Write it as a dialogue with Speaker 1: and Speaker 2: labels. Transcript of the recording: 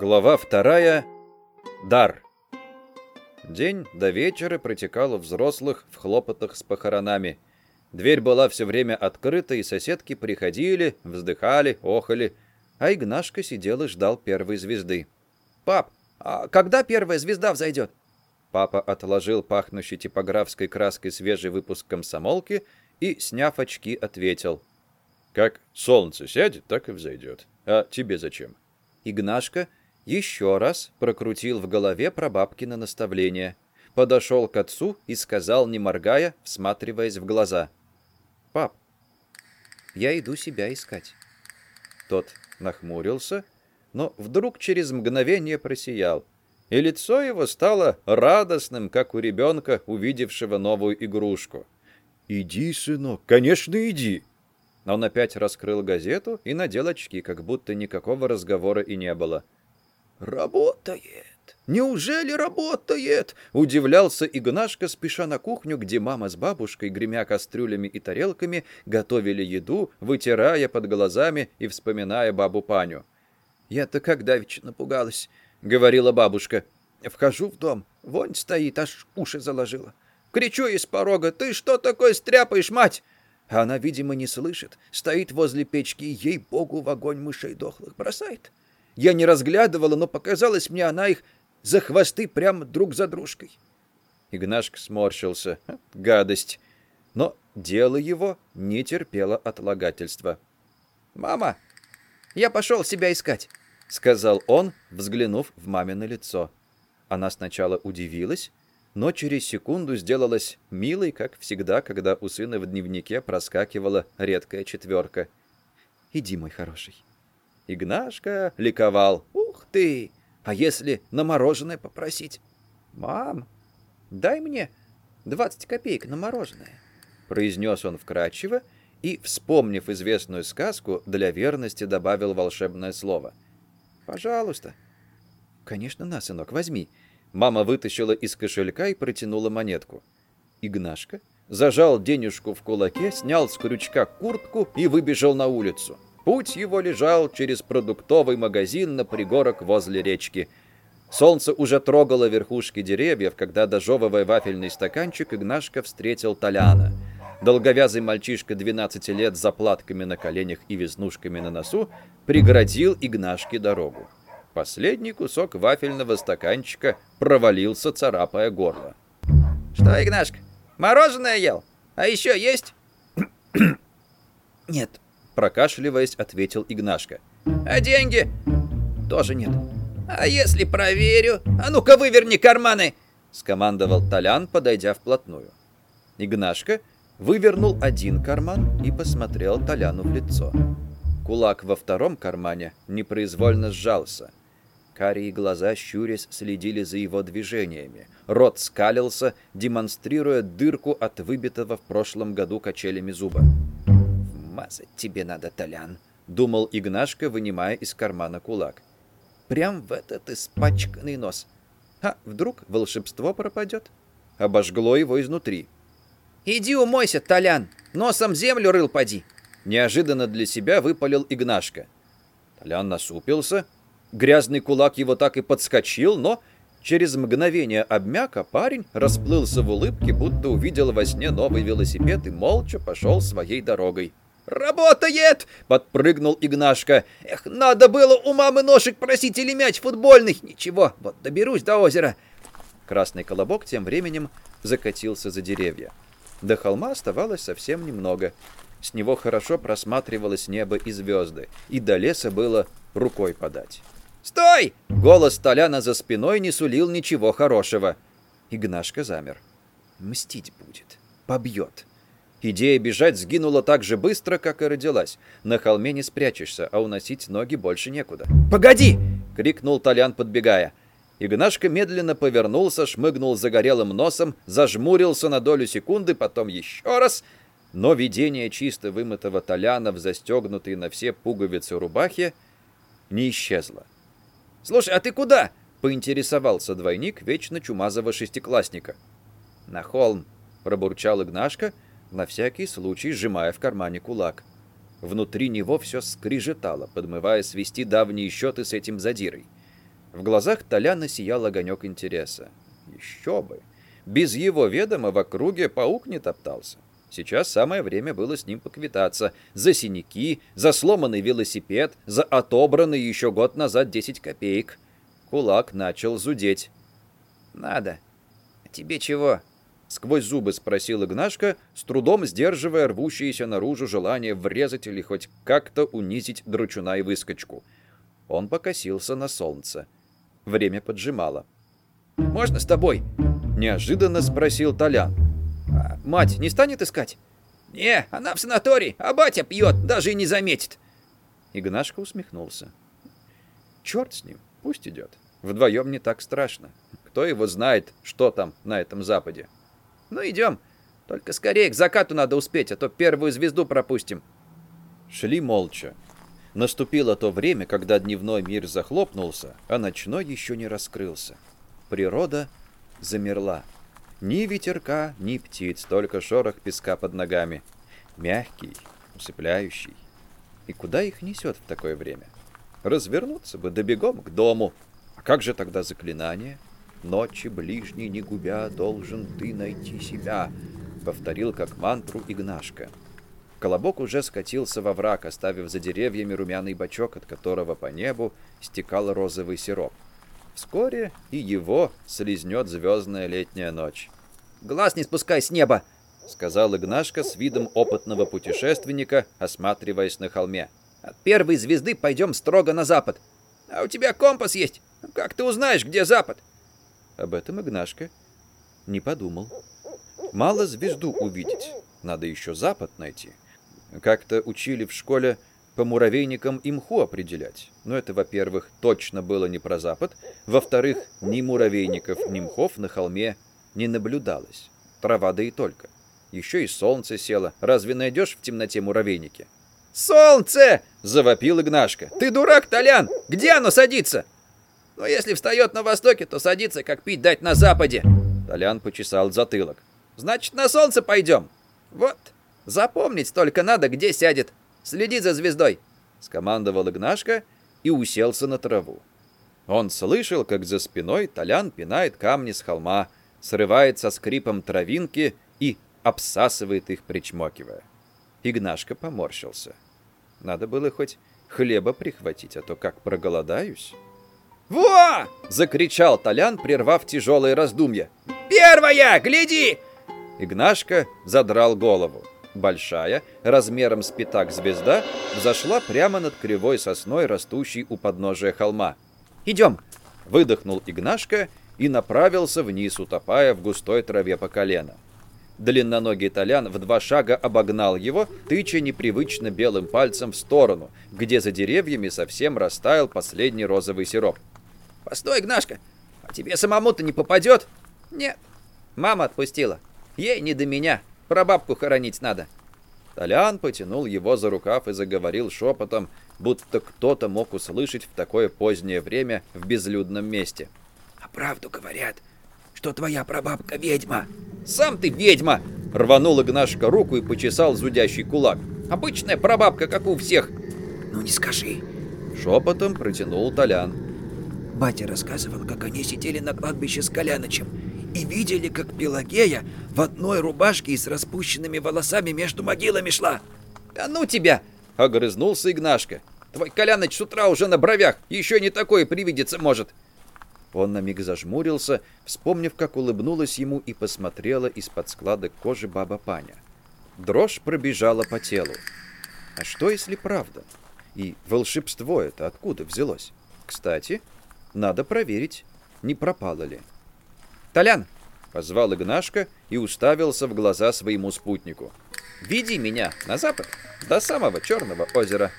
Speaker 1: Глава вторая. Дар. День до вечера протекал у взрослых в хлопотах с похоронами. Дверь была все время открыта, и соседки приходили, вздыхали, охали, а Игнашка сидел и ждал первой звезды.
Speaker 2: «Пап, а когда первая звезда взойдет?»
Speaker 1: Папа отложил пахнущий типографской краской свежий выпуск комсомолки и, сняв очки, ответил. «Как солнце сядет, так и взойдет. А тебе зачем?» Игнашка еще раз прокрутил в голове прабабкино наставление, подошел к отцу и сказал, не моргая, всматриваясь в глаза. «Пап, я иду себя искать». Тот нахмурился, но вдруг через мгновение просиял, и лицо его стало радостным, как у ребенка, увидевшего новую игрушку. «Иди, сынок, конечно, иди!» Он опять раскрыл газету и надел очки, как будто никакого разговора и не было.
Speaker 2: «Работает! Неужели работает?» Удивлялся Игнашка, спеша на кухню, где мама с бабушкой, гремя кастрюлями и тарелками, готовили еду, вытирая под глазами и вспоминая бабу Паню. «Я-то как давеча напугалась», — говорила бабушка. «Вхожу в дом, вонь стоит, аж уши заложила. Кричу из порога, ты что такое стряпаешь, мать?» А она, видимо, не слышит, стоит возле печки и, ей-богу, в огонь мышей дохлых бросает. Я не разглядывала, но показалось мне, она их за хвосты прямо друг за дружкой.
Speaker 1: Игнашка сморщился. Гадость. Но дело его не терпело отлагательства.
Speaker 2: «Мама, я пошел себя искать», —
Speaker 1: сказал он, взглянув в мамино лицо. Она сначала удивилась, но через секунду сделалась милой, как всегда, когда у сына в дневнике проскакивала редкая четверка. «Иди, мой хороший». Игнашка ликовал.
Speaker 2: «Ух ты! А если на мороженое попросить?» «Мам, дай мне двадцать копеек на мороженое», —
Speaker 1: произнес он вкрадчиво и, вспомнив известную сказку, для верности добавил волшебное слово.
Speaker 2: «Пожалуйста».
Speaker 1: «Конечно, на, сынок, возьми». Мама вытащила из кошелька и протянула монетку. Игнашка зажал денежку в кулаке, снял с крючка куртку и выбежал на улицу. Путь его лежал через продуктовый магазин на пригорок возле речки. Солнце уже трогало верхушки деревьев, когда, дожевывая вафельный стаканчик, Игнашка встретил Толяна. Долговязый мальчишка 12 лет с заплатками на коленях и веснушками на носу преградил Игнашке дорогу. Последний кусок вафельного стаканчика провалился, царапая горло.
Speaker 2: «Что, Игнашка, мороженое ел? А еще есть?»
Speaker 1: «Нет», прокашливаясь, ответил Игнашка.
Speaker 2: «А деньги?» «Тоже нет». «А если проверю? А ну-ка выверни карманы!»
Speaker 1: скомандовал Толян, подойдя вплотную. Игнашка вывернул один карман и посмотрел Толяну в лицо. Кулак во втором кармане непроизвольно сжался. Карие глаза, щурясь, следили за его движениями. Рот скалился, демонстрируя дырку от выбитого в прошлом году качелями зуба
Speaker 2: вмазать тебе надо, Толян», —
Speaker 1: думал Игнашка, вынимая из кармана кулак. «Прям в этот испачканный нос. А вдруг волшебство пропадет?» Обожгло его изнутри.
Speaker 2: «Иди умойся, Толян! Носом землю рыл поди!»
Speaker 1: Неожиданно для себя выпалил Игнашка. Толян насупился. Грязный кулак его так и подскочил, но через мгновение обмяка парень расплылся в улыбке, будто увидел во сне новый велосипед и молча пошел своей дорогой.
Speaker 2: «Работает!» — подпрыгнул Игнашка. «Эх, надо было у мамы ножик просить или мяч футбольный. Ничего, вот доберусь до озера».
Speaker 1: Красный колобок тем временем закатился за деревья. До холма оставалось совсем немного. С него хорошо просматривалось небо и звезды, и до леса было рукой подать.
Speaker 2: «Стой!»
Speaker 1: — голос Толяна за спиной не сулил ничего хорошего. Игнашка замер. «Мстить будет. Побьет». Идея бежать сгинула так же быстро, как и родилась. На холме не спрячешься, а уносить ноги больше некуда.
Speaker 2: «Погоди!»
Speaker 1: — крикнул Толян, подбегая. Игнашка медленно повернулся, шмыгнул загорелым носом, зажмурился на долю секунды, потом еще раз. Но видение чисто вымытого Толяна в застегнутой на все пуговицы рубахе не исчезло.
Speaker 2: «Слушай, а ты куда?»
Speaker 1: — поинтересовался двойник вечно чумазого шестиклассника. «На холм», — пробурчал Игнашка, — на всякий случай сжимая в кармане кулак. Внутри него все скрижетало, подмывая свести давние счеты с этим задирой. В глазах Толяна сиял огонек интереса. Еще бы! Без его ведома в округе паук не топтался. Сейчас самое время было с ним поквитаться. За синяки, за сломанный велосипед, за отобранный еще год назад 10 копеек. Кулак начал зудеть.
Speaker 2: «Надо. А тебе чего?»
Speaker 1: Сквозь зубы спросил Игнашка, с трудом сдерживая рвущееся наружу желание врезать или хоть как-то унизить дручуна и выскочку. Он покосился на солнце. Время поджимало.
Speaker 2: «Можно с тобой?»
Speaker 1: — неожиданно спросил Толян.
Speaker 2: А мать не станет искать? Не, она в санатории, а батя пьет, даже и не заметит.
Speaker 1: Игнашка усмехнулся. Черт с ним, пусть идет. Вдвоем не так страшно. Кто его знает, что там на этом западе.
Speaker 2: Ну, идем. Только скорее к закату надо успеть, а то первую звезду пропустим.
Speaker 1: Шли молча. Наступило то время, когда дневной мир захлопнулся, а ночной еще не раскрылся. Природа замерла. Ни ветерка, ни птиц, только шорох песка под ногами. Мягкий, усыпляющий. И куда их несет в такое время? Развернуться бы, да бегом к дому. А как же тогда заклинание? «Ночи ближней не губя, должен ты найти себя», — повторил как мантру Игнашка. Колобок уже скатился во враг, оставив за деревьями румяный бачок, от которого по небу стекал розовый сироп. Вскоре и его слезнет звездная летняя ночь.
Speaker 2: «Глаз не спускай с неба!»
Speaker 1: — сказал Игнашка с видом опытного путешественника, осматриваясь на холме.
Speaker 2: «От первой звезды пойдем строго на запад. А у тебя компас есть. Как ты узнаешь, где запад?»
Speaker 1: Об этом Игнашка не подумал. Мало звезду увидеть, надо еще запад найти. Как-то учили в школе по муравейникам и мху определять. Но это, во-первых, точно было не про запад. Во-вторых, ни муравейников, ни мхов на холме не наблюдалось. Трава да и только. Еще и солнце село. Разве найдешь в темноте муравейники?
Speaker 2: «Солнце!» — завопил Игнашка. «Ты дурак, Толян! Где оно садится?» «Ну, если встает на востоке, то садится, как пить дать на западе!»
Speaker 1: Толян почесал затылок.
Speaker 2: «Значит, на солнце пойдем!» «Вот, запомнить только надо, где сядет. Следи за звездой!»
Speaker 1: — скомандовал Игнашка и уселся на траву. Он слышал, как за спиной Толян пинает камни с холма, срывает со скрипом травинки и обсасывает их, причмокивая. Игнашка поморщился. Надо было хоть хлеба прихватить, а то как проголодаюсь.
Speaker 2: «Во!»
Speaker 1: — закричал Толян, прервав тяжелые раздумья.
Speaker 2: «Первая! Гляди!»
Speaker 1: Игнашка задрал голову. Большая, размером с пятак звезда, взошла прямо над кривой сосной, растущей у подножия холма.
Speaker 2: «Идем!»
Speaker 1: — выдохнул Игнашка и направился вниз, утопая в густой траве по колено. Длинноногий Толян в два шага обогнал его, тыча непривычно белым пальцем в сторону, где за деревьями совсем растаял последний розовый сироп.
Speaker 2: «Постой, Игнашка, а тебе самому-то не попадет?» «Нет, мама отпустила. Ей не до меня». Про бабку хоронить надо.
Speaker 1: Толян потянул его за рукав и заговорил шепотом, будто кто-то мог услышать в такое позднее время в безлюдном месте.
Speaker 2: «А правду говорят, что твоя прабабка ведьма».
Speaker 1: «Сам ты ведьма!» Рванул Игнашка руку и почесал зудящий кулак. «Обычная прабабка, как у всех».
Speaker 2: «Ну не скажи!»
Speaker 1: Шепотом протянул Толян.
Speaker 2: Батя рассказывал, как они сидели на кладбище с Колянычем и видели, как Пелагея в одной рубашке и с распущенными волосами между могилами шла.
Speaker 1: «Да ну тебя!» — огрызнулся Игнашка. «Твой Коляныч с утра уже на бровях, еще не такое привидеться может!» Он на миг зажмурился, вспомнив, как улыбнулась ему и посмотрела из-под складок кожи баба Паня. Дрожь пробежала по телу. А что, если правда? И волшебство это откуда взялось? Кстати, надо проверить, не пропало ли.
Speaker 2: «Толян!»
Speaker 1: — позвал Игнашка и уставился в глаза своему спутнику.
Speaker 2: «Веди меня на запад, до самого Черного озера».